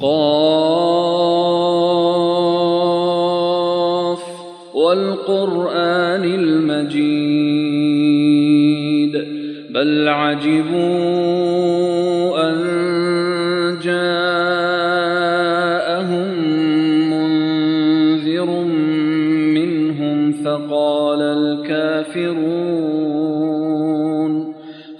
قاف والقرآن المجيد بل عجبوا أن جاءهم منذر منهم فقال الكافرون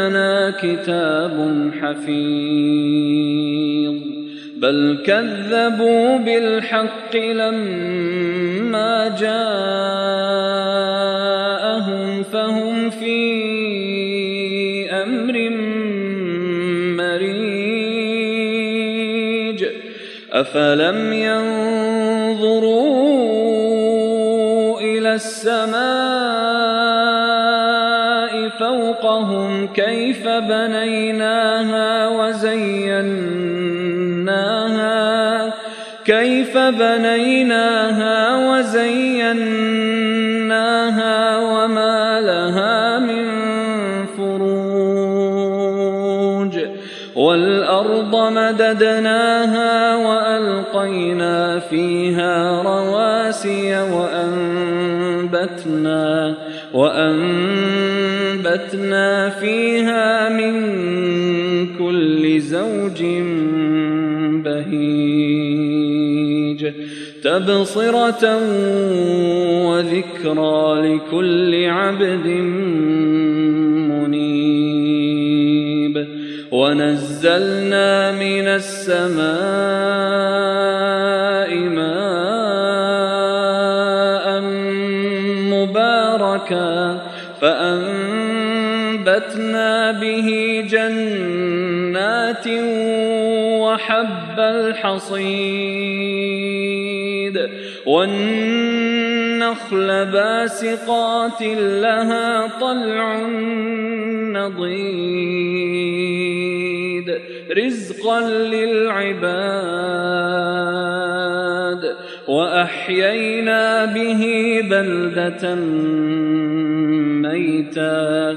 وعندنا كتاب حفيظ. بل كذبوا بالحق لما جاءهم فهم في أمر مريج. أفلم ينظروا إلى السماء فوقهم كيف بنيناها وزيناها كيف بنيناها وزيناها وما لها من فروج. والأرض مددناها وألقينا فيها رواسي وأنبتنا وأنبتنا فيها من كل زوج بهيج تبصرة وذكرى لكل عبد منيب ونزلنا من السماء به جنات وحب الحصيد والنخل باسقات لها طلع نضيد رزقا للعباد وأحيينا به بلدة ميتا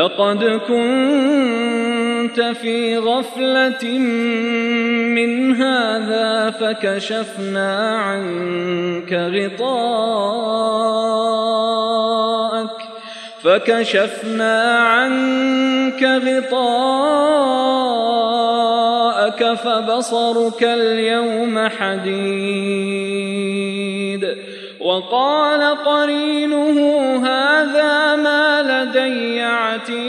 لقد كنت في غفلة من هذا فكشفنا عنك غطاءك فكشفنا عنك غطاءك فبصرك اليوم حديد. وقال قرينه هذا ما لدي عتيد.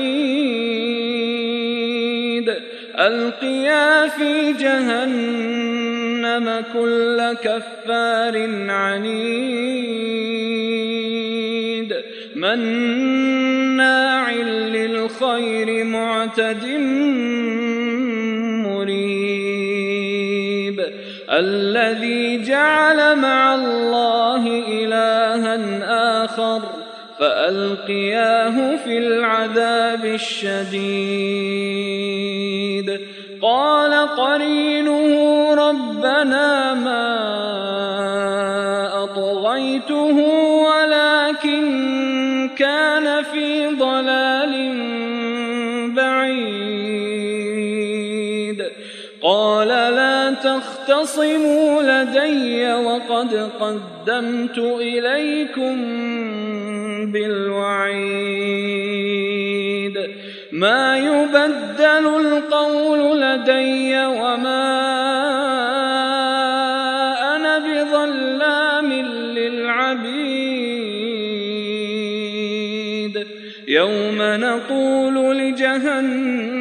ألقيا في جهنم كل كفار عنيد. مناع للخير معتد مريب. الذي جعل مع الله فألقياه في العذاب الشديد. قال قرينه ربنا ما تختصموا لدي وقد قدمت إليكم بالوعيد. ما يبدل القول لدي وما أنا بظلام للعبيد. يوم نقول لجهنم